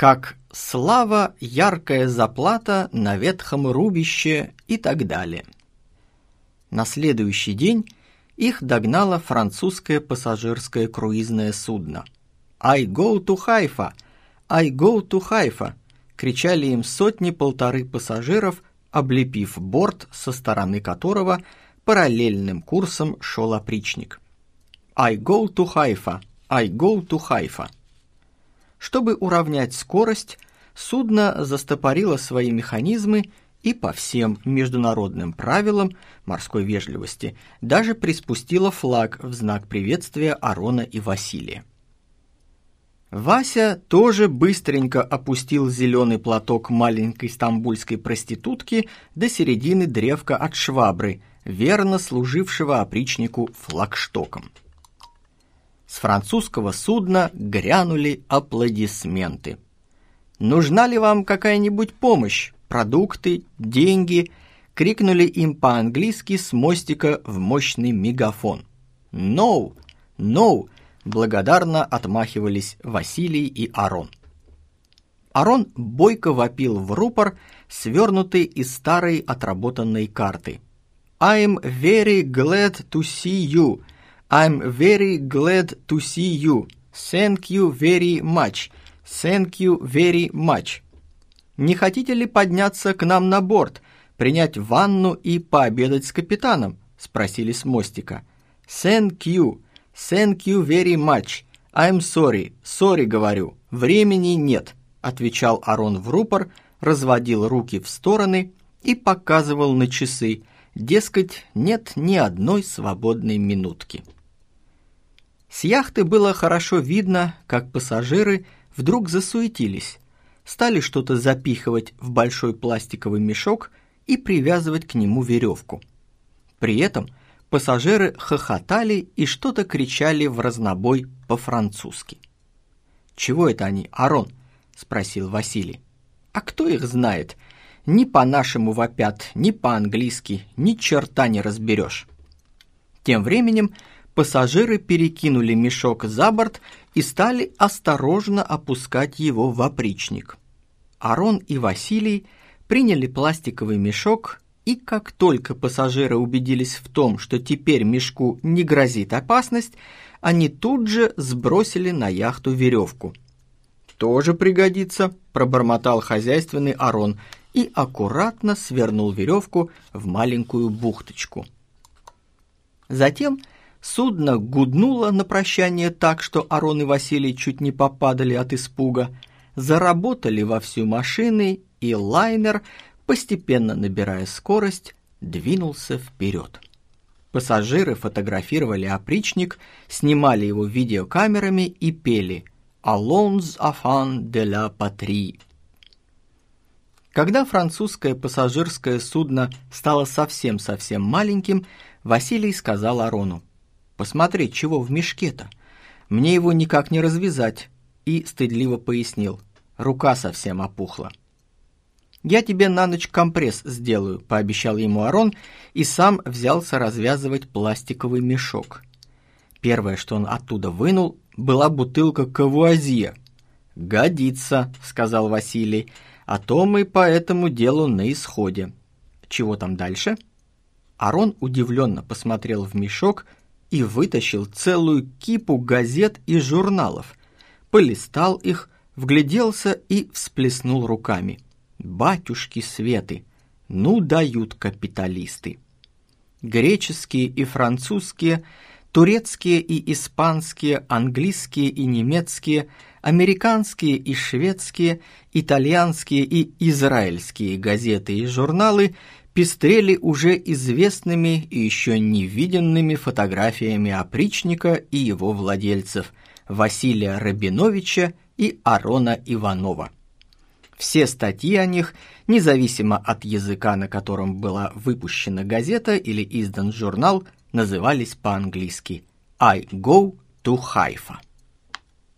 как «слава, яркая заплата на ветхом рубище» и так далее. На следующий день их догнало французское пассажирское круизное судно. «I go to Haifa! I go to Haifa!» кричали им сотни-полторы пассажиров, облепив борт, со стороны которого параллельным курсом шел опричник. «I go to Haifa! I go to Haifa!» Чтобы уравнять скорость, судно застопорило свои механизмы и по всем международным правилам морской вежливости даже приспустила флаг в знак приветствия Арона и Василия. Вася тоже быстренько опустил зеленый платок маленькой стамбульской проститутки до середины древка от швабры, верно служившего опричнику флагштоком. С французского судна грянули аплодисменты. «Нужна ли вам какая-нибудь помощь?» продукты, деньги, крикнули им по-английски с мостика в мощный мегафон. «No! No!» благодарно отмахивались Василий и Арон. Арон бойко вопил в рупор, свернутый из старой отработанной карты. «I'm very glad to see you. I'm very glad to see you. Thank you very much. Thank you very much». Не хотите ли подняться к нам на борт, принять ванну и пообедать с капитаном?» – спросили с мостика. «Thank you, thank you very much. I'm sorry, sorry, говорю, времени нет», – отвечал Арон в рупор, разводил руки в стороны и показывал на часы, дескать, нет ни одной свободной минутки. С яхты было хорошо видно, как пассажиры вдруг засуетились, стали что-то запихивать в большой пластиковый мешок и привязывать к нему веревку. При этом пассажиры хохотали и что-то кричали в разнобой по-французски. «Чего это они, Арон?» – спросил Василий. «А кто их знает? Ни по-нашему вопят, ни по-английски, ни черта не разберешь». Тем временем пассажиры перекинули мешок за борт и стали осторожно опускать его в опричник. Арон и Василий приняли пластиковый мешок, и как только пассажиры убедились в том, что теперь мешку не грозит опасность, они тут же сбросили на яхту веревку. «Тоже пригодится», – пробормотал хозяйственный Арон и аккуратно свернул веревку в маленькую бухточку. Затем судно гуднуло на прощание так, что Арон и Василий чуть не попадали от испуга – заработали во всю машины, и лайнер, постепенно набирая скорость, двинулся вперед. Пассажиры фотографировали опричник, снимали его видеокамерами и пели «Allons afin de la patrie». Когда французское пассажирское судно стало совсем-совсем маленьким, Василий сказал Арону, «Посмотри, чего в мешке-то? Мне его никак не развязать», и стыдливо пояснил, рука совсем опухла. «Я тебе на ночь компресс сделаю», – пообещал ему Арон и сам взялся развязывать пластиковый мешок. Первое, что он оттуда вынул, была бутылка кавуазье. «Годится», – сказал Василий, – «а то мы по этому делу на исходе». «Чего там дальше?» Арон удивленно посмотрел в мешок и вытащил целую кипу газет и журналов, полистал их, вгляделся и всплеснул руками. «Батюшки Светы! Ну дают капиталисты!» Греческие и французские, турецкие и испанские, английские и немецкие, американские и шведские, итальянские и израильские газеты и журналы пестрели уже известными и еще невиденными фотографиями опричника и его владельцев Василия Рабиновича и Арона Иванова. Все статьи о них, независимо от языка, на котором была выпущена газета или издан журнал, назывались по-английски «I go to Haifa».